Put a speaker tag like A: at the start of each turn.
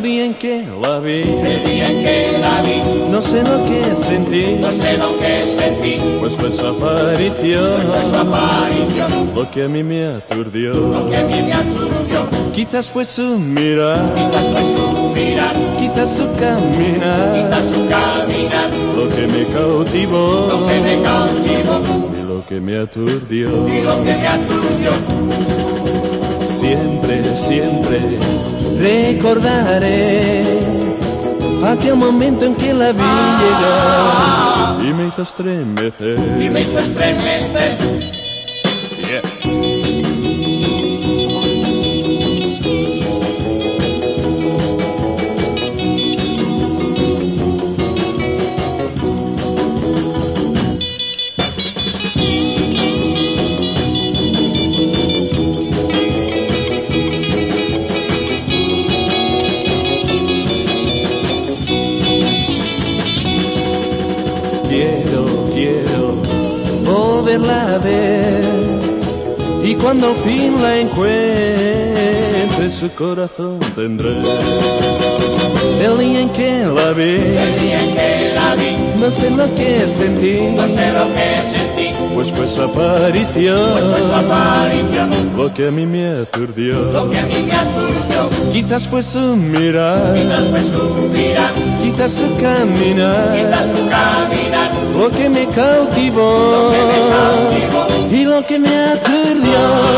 A: que la vi,
B: el día en que la vi,
A: no sé lo que sentí,
B: no sé lo que sentí,
A: pues fue su aparición,
B: fue su aparición,
A: lo que a mí me aturdió.
B: lo que a mí me aturdió,
A: Quizás fue su mirar,
B: quizás fue su mirar,
A: quizás su caminar,
B: quizás su caminar,
A: lo que me cautivó.
B: Lo que me cautivó.
A: Y lo que me aturdió.
B: y lo que me aturdió.
A: Siempre, recordaré aquel momento en que la vi llegar. Y me hizo estremecer.
B: Y me hizo estremecer,
A: Quiero, quiero volverla a ver. Y cuando al fin la encuentre su corazón tendré. El día en que la vi,
B: el día en que la vi,
A: no sé lo que sentí,
B: no sé lo que sentí,
A: pues fue su aparición,
B: pues fue su aparición,
A: lo que a mí me aturdió.
B: lo que a mí me aturdió,
A: Quizás fue su mirar,
B: quizás fue su mirar,
A: quizás su caminar,
B: quizás su caminar, lo que me cautivó
A: y lo que me aturdió.